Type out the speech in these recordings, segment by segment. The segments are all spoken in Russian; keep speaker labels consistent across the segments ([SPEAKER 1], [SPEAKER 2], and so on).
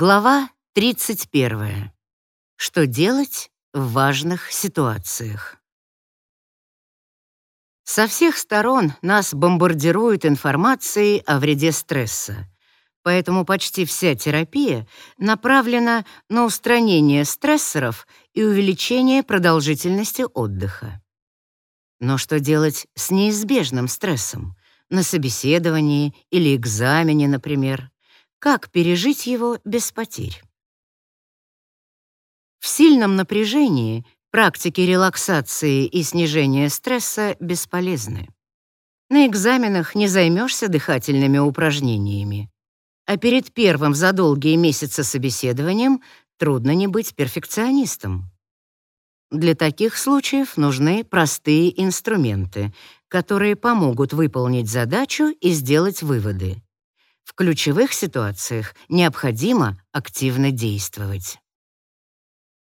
[SPEAKER 1] Глава 31. Что делать в важных ситуациях? Со всех сторон нас бомбардируют информацией о вреде стресса, поэтому почти вся терапия направлена на устранение стрессоров и увеличение продолжительности отдыха. Но что делать с неизбежным стрессом? На собеседовании или экзамене, например? Как пережить его без потерь? В сильном напряжении практики релаксации и снижения стресса бесполезны. На экзаменах не займешься дыхательными упражнениями, а перед первым за долгие месяцы собеседованием трудно не быть перфекционистом. Для таких случаев нужны простые инструменты, которые помогут выполнить задачу и сделать выводы. В ключевых ситуациях необходимо активно действовать.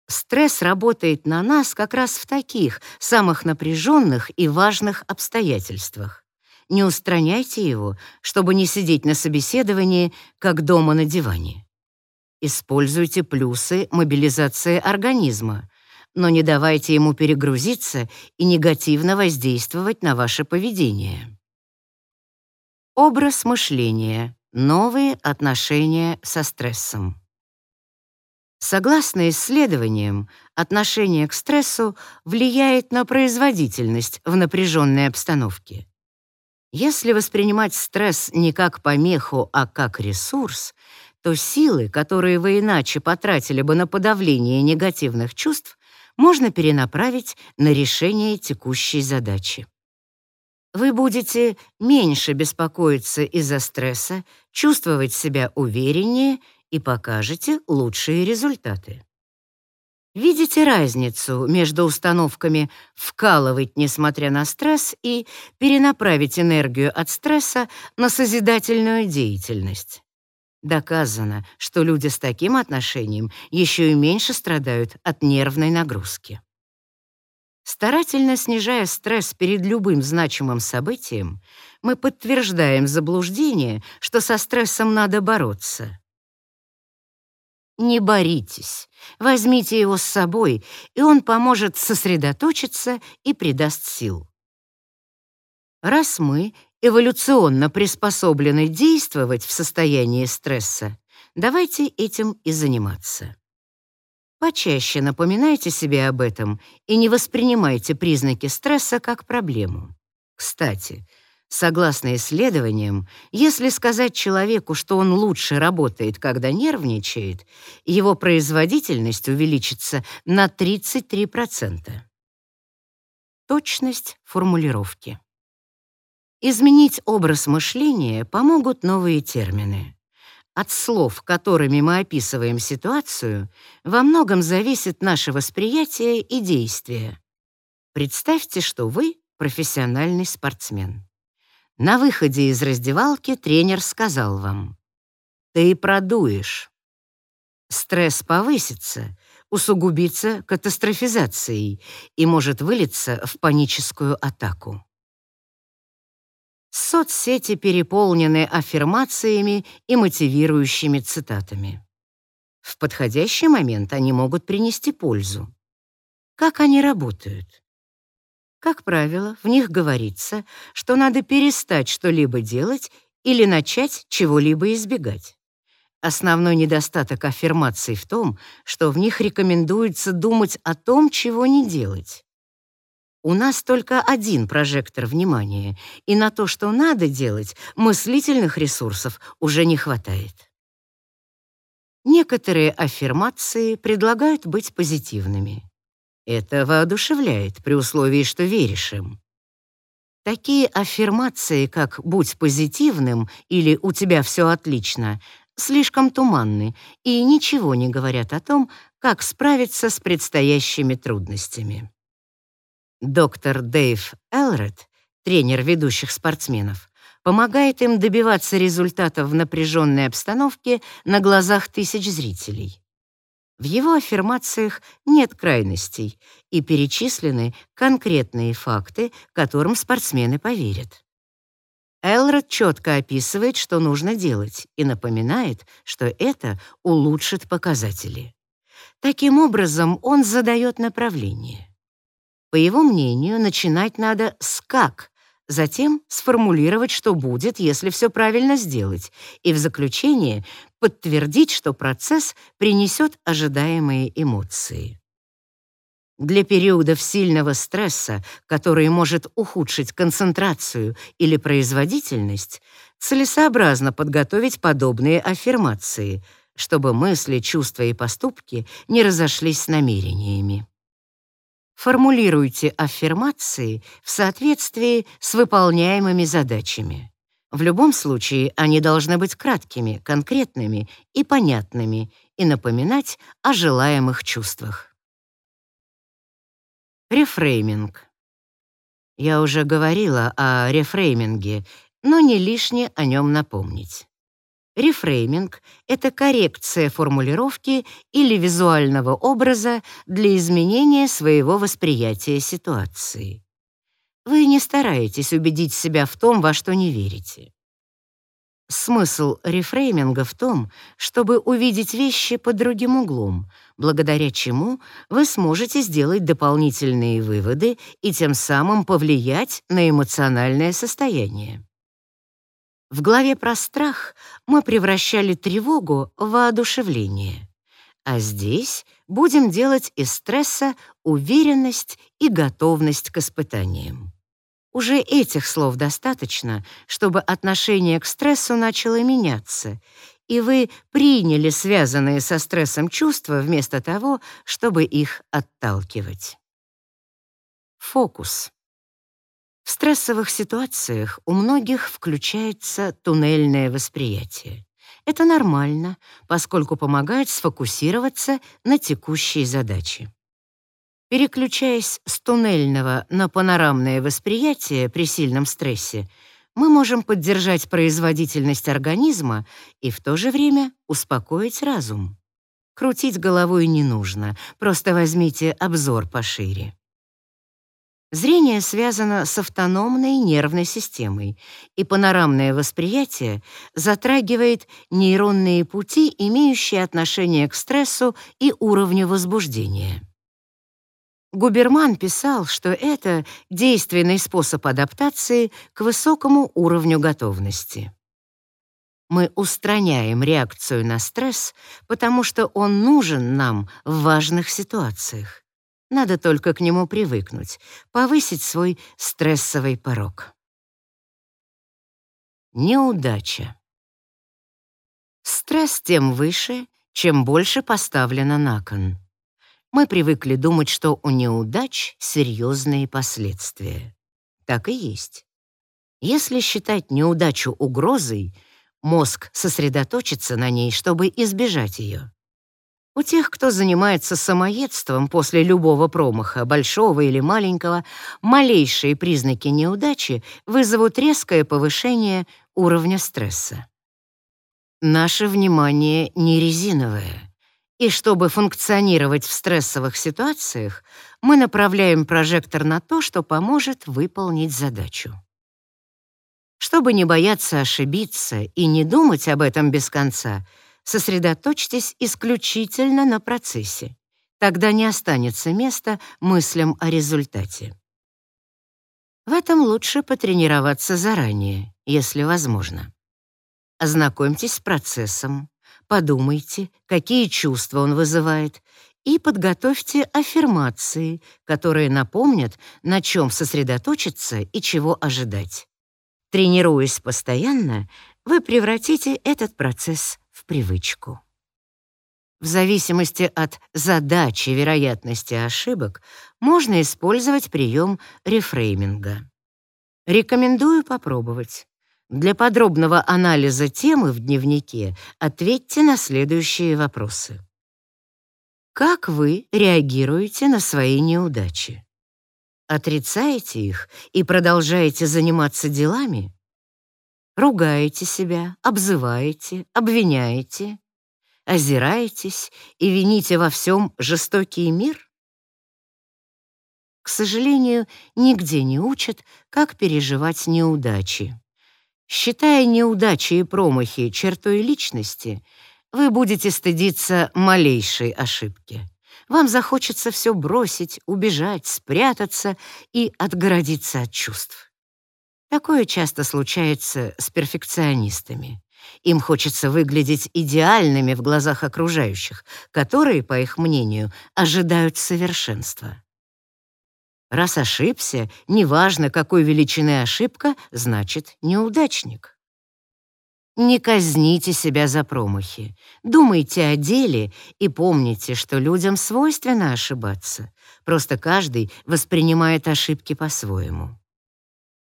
[SPEAKER 1] Стресс работает на нас как раз в таких, самых напряженных и важных обстоятельствах. Не устраняйте его, чтобы не сидеть на собеседовании, как дома на диване. Используйте плюсы мобилизации организма, но не давайте ему перегрузиться и негативно воздействовать на ваше поведение. Образ мышления. Новые отношения со стрессом. Согласно исследованиям, отношение к стрессу влияет на производительность в напряженной обстановке. Если воспринимать стресс не как помеху, а как ресурс, то силы, которые вы иначе потратили бы на подавление негативных чувств, можно перенаправить на решение текущей задачи. Вы будете меньше беспокоиться из-за стресса, чувствовать себя увереннее и покажете лучшие результаты. Видите разницу между установками «вкалывать, несмотря на стресс» и «перенаправить энергию от стресса на созидательную деятельность». Доказано, что люди с таким отношением еще и меньше страдают от нервной нагрузки. Старательно снижая стресс перед любым значимым событием, мы подтверждаем заблуждение, что со стрессом надо бороться. Не боритесь, возьмите его с собой, и он поможет сосредоточиться и придаст сил. Раз мы эволюционно приспособлены действовать в состоянии стресса, давайте этим и заниматься. Почаще напоминайте себе об этом и не воспринимайте признаки стресса как проблему. Кстати, Согласно исследованиям, если сказать человеку, что он лучше работает, когда нервничает, его производительность увеличится на 33%. Точность формулировки. Изменить образ мышления помогут новые термины. От слов, которыми мы описываем ситуацию, во многом зависит наше восприятие и действие. Представьте, что вы профессиональный спортсмен. На выходе из раздевалки тренер сказал вам, «Ты продуешь». Стресс повысится, усугубится катастрофизацией и может вылиться в паническую атаку. Соцсети переполнены аффирмациями и мотивирующими цитатами. В подходящий момент они могут принести пользу. Как они работают? Как правило, в них говорится, что надо перестать что-либо делать или начать чего-либо избегать. Основной недостаток аффирмаций в том, что в них рекомендуется думать о том, чего не делать. У нас только один прожектор внимания, и на то, что надо делать, мыслительных ресурсов уже не хватает. Некоторые аффирмации предлагают быть позитивными. Это воодушевляет при условии, что веришь им. Такие аффирмации, как «будь позитивным» или «у тебя все отлично», слишком туманны и ничего не говорят о том, как справиться с предстоящими трудностями. Доктор Дэйв Элред, тренер ведущих спортсменов, помогает им добиваться результатов в напряженной обстановке на глазах тысяч зрителей. В его аффирмациях нет крайностей и перечислены конкретные факты, которым спортсмены поверят. Элрод четко описывает, что нужно делать, и напоминает, что это улучшит показатели. Таким образом, он задает направление. По его мнению, начинать надо с «как», затем сформулировать, что будет, если все правильно сделать, и в заключение подтвердить, что процесс принесет ожидаемые эмоции. Для периодов сильного стресса, который может ухудшить концентрацию или производительность, целесообразно подготовить подобные аффирмации, чтобы мысли, чувства и поступки не разошлись с намерениями. Формулируйте аффирмации в соответствии с выполняемыми задачами. В любом случае они должны быть краткими, конкретными и понятными и напоминать о желаемых чувствах. Рефрейминг. Я уже говорила о рефрейминге, но не лишне о нем напомнить. Рефрейминг — это коррекция формулировки или визуального образа для изменения своего восприятия ситуации. Вы не стараетесь убедить себя в том, во что не верите. Смысл рефрейминга в том, чтобы увидеть вещи под другим углом, благодаря чему вы сможете сделать дополнительные выводы и тем самым повлиять на эмоциональное состояние. В главе про страх мы превращали тревогу в воодушевление, а здесь будем делать из стресса уверенность и готовность к испытаниям. Уже этих слов достаточно, чтобы отношение к стрессу начало меняться, и вы приняли связанные со стрессом чувства вместо того, чтобы их отталкивать. Фокус. В стрессовых ситуациях у многих включается туннельное восприятие. Это нормально, поскольку помогает сфокусироваться на текущей задаче. Переключаясь с туннельного на панорамное восприятие при сильном стрессе, мы можем поддержать производительность организма и в то же время успокоить разум. Крутить головой не нужно, просто возьмите обзор пошире. Зрение связано с автономной нервной системой, и панорамное восприятие затрагивает нейронные пути, имеющие отношение к стрессу и уровню возбуждения. Губерман писал, что это действенный способ адаптации к высокому уровню готовности. Мы устраняем реакцию на стресс, потому что он нужен нам в важных ситуациях. Надо только к нему привыкнуть, повысить свой стрессовый порог. Неудача. Стресс тем выше, чем больше поставлено на кон мы привыкли думать, что у неудач серьезные последствия. Так и есть. Если считать неудачу угрозой, мозг сосредоточится на ней, чтобы избежать ее. У тех, кто занимается самоедством после любого промаха, большого или маленького, малейшие признаки неудачи вызовут резкое повышение уровня стресса. Наше внимание не резиновое. И чтобы функционировать в стрессовых ситуациях, мы направляем прожектор на то, что поможет выполнить задачу. Чтобы не бояться ошибиться и не думать об этом без конца, сосредоточьтесь исключительно на процессе. Тогда не останется места мыслям о результате. В этом лучше потренироваться заранее, если возможно. Ознакомьтесь с процессом, подумайте, какие чувства он вызывает, и подготовьте аффирмации, которые напомнят, на чем сосредоточиться и чего ожидать. Тренируясь постоянно, вы превратите этот процесс привычку. В зависимости от задачи вероятности ошибок можно использовать прием рефрейминга. Рекомендую попробовать. Для подробного анализа темы в дневнике ответьте на следующие вопросы. Как вы реагируете на свои неудачи? Отрицаете их и продолжаете заниматься делами? Ругаете себя, обзываете, обвиняете, озираетесь и вините во всем жестокий мир? К сожалению, нигде не учат, как переживать неудачи. Считая неудачи и промахи чертой личности, вы будете стыдиться малейшей ошибки. Вам захочется все бросить, убежать, спрятаться и отгородиться от чувств. Такое часто случается с перфекционистами. Им хочется выглядеть идеальными в глазах окружающих, которые, по их мнению, ожидают совершенства. Раз ошибся, неважно, какой величины ошибка, значит неудачник. Не казните себя за промахи. Думайте о деле и помните, что людям свойственно ошибаться. Просто каждый воспринимает ошибки по-своему.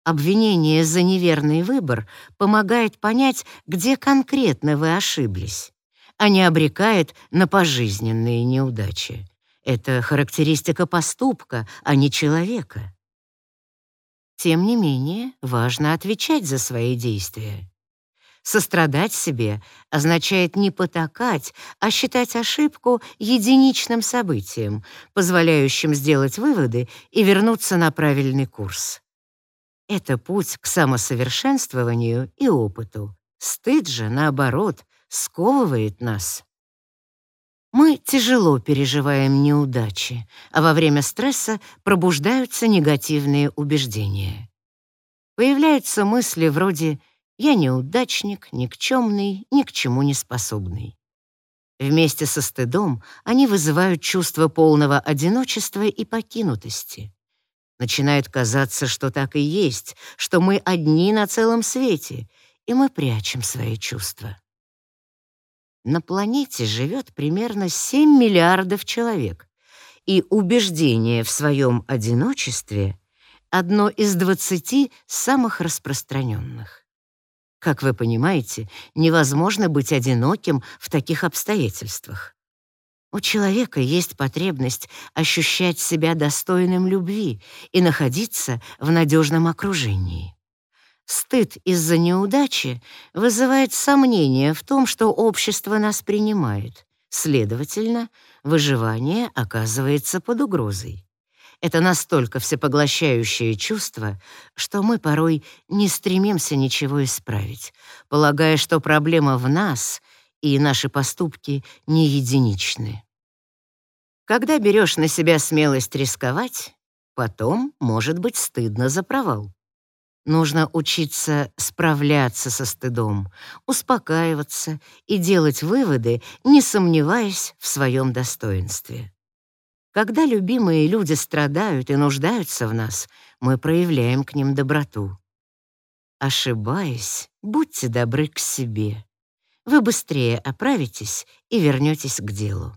[SPEAKER 1] Обвинение за неверный выбор помогает понять, где конкретно вы ошиблись, а не обрекает на пожизненные неудачи. Это характеристика поступка, а не человека. Тем не менее, важно отвечать за свои действия. Сострадать себе означает не потакать, а считать ошибку единичным событием, позволяющим сделать выводы и вернуться на правильный курс. Это путь к самосовершенствованию и опыту. Стыд же, наоборот, сковывает нас. Мы тяжело переживаем неудачи, а во время стресса пробуждаются негативные убеждения. Появляются мысли вроде «я неудачник, никчемный, ни к чему не способный». Вместе со стыдом они вызывают чувство полного одиночества и покинутости. Начинает казаться, что так и есть, что мы одни на целом свете, и мы прячем свои чувства. На планете живет примерно 7 миллиардов человек, и убеждение в своем одиночестве — одно из 20 самых распространенных. Как вы понимаете, невозможно быть одиноким в таких обстоятельствах. У человека есть потребность ощущать себя достойным любви и находиться в надежном окружении. Стыд из-за неудачи вызывает сомнение в том, что общество нас принимает. Следовательно, выживание оказывается под угрозой. Это настолько всепоглощающее чувство, что мы порой не стремимся ничего исправить, полагая, что проблема в нас, и наши поступки не единичны. Когда берешь на себя смелость рисковать, потом может быть стыдно за провал. Нужно учиться справляться со стыдом, успокаиваться и делать выводы, не сомневаясь в своем достоинстве. Когда любимые люди страдают и нуждаются в нас, мы проявляем к ним доброту. Ошибаясь, будьте добры к себе. Вы быстрее оправитесь и вернетесь к делу.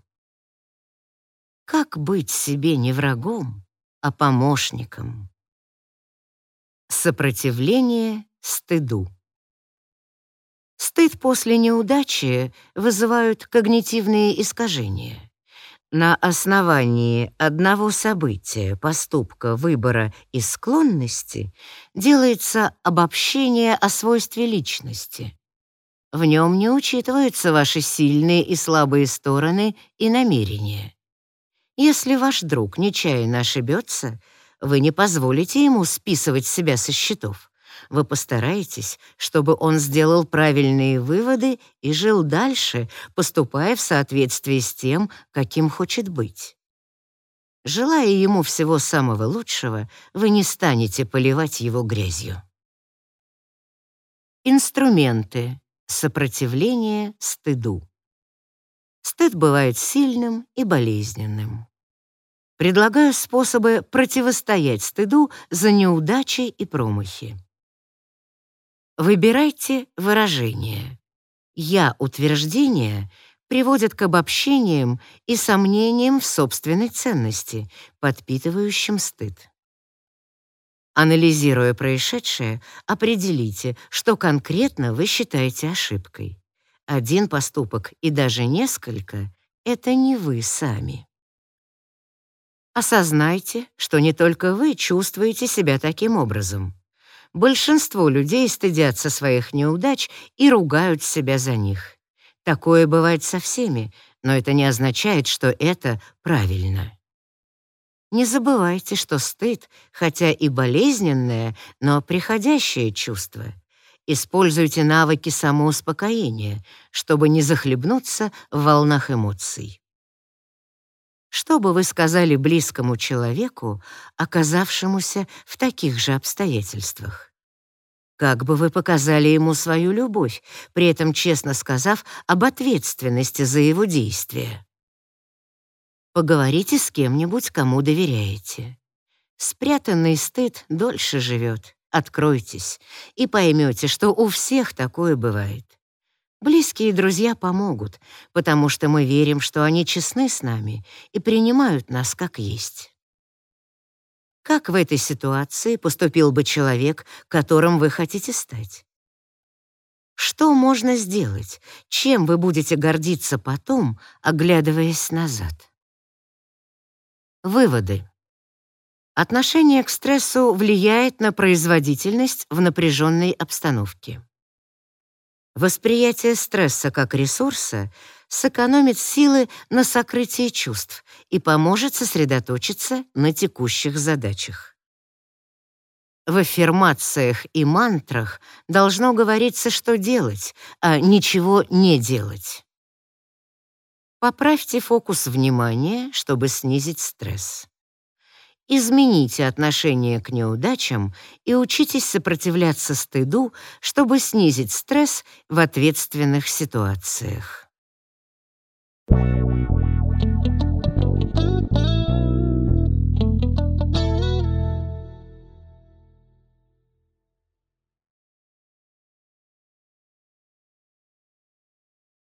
[SPEAKER 1] Как быть себе не врагом, а помощником? Сопротивление стыду. Стыд после неудачи вызывают когнитивные искажения. На основании одного события, поступка, выбора и склонности делается обобщение о свойстве личности. В нем не учитываются ваши сильные и слабые стороны и намерения. Если ваш друг нечаянно ошибется — вы не позволите ему списывать себя со счетов. Вы постараетесь, чтобы он сделал правильные выводы и жил дальше, поступая в соответствии с тем, каким хочет быть. Желая ему всего самого лучшего, вы не станете поливать его грязью. Инструменты сопротивления стыду. Стыд бывает сильным и болезненным. Предлагаю способы противостоять стыду за неудачи и промахи. Выбирайте выражение. «Я» утверждение приводят к обобщениям и сомнениям в собственной ценности, подпитывающим стыд. Анализируя происшедшее, определите, что конкретно вы считаете ошибкой. Один поступок и даже несколько — это не вы сами. Осознайте, что не только вы чувствуете себя таким образом. Большинство людей стыдятся своих неудач и ругают себя за них. Такое бывает со всеми, но это не означает, что это правильно. Не забывайте, что стыд, хотя и болезненное, но приходящее чувство. Используйте навыки самоуспокоения, чтобы не захлебнуться в волнах эмоций. Что бы вы сказали близкому человеку, оказавшемуся в таких же обстоятельствах? Как бы вы показали ему свою любовь, при этом честно сказав об ответственности за его действия? Поговорите с кем-нибудь, кому доверяете. Спрятанный стыд дольше живет. Откройтесь и поймете, что у всех такое бывает. Близкие друзья помогут, потому что мы верим, что они честны с нами и принимают нас как есть. Как в этой ситуации поступил бы человек, которым вы хотите стать? Что можно сделать? Чем вы будете гордиться потом, оглядываясь назад? Выводы. Отношение к стрессу влияет на производительность в напряженной обстановке. Восприятие стресса как ресурса сэкономит силы на сокрытии чувств и поможет сосредоточиться на текущих задачах. В аффирмациях и мантрах должно говориться, что делать, а ничего не делать. Поправьте фокус внимания, чтобы снизить стресс. Измените отношение к неудачам и учитесь сопротивляться стыду, чтобы снизить стресс в ответственных ситуациях. Thank you.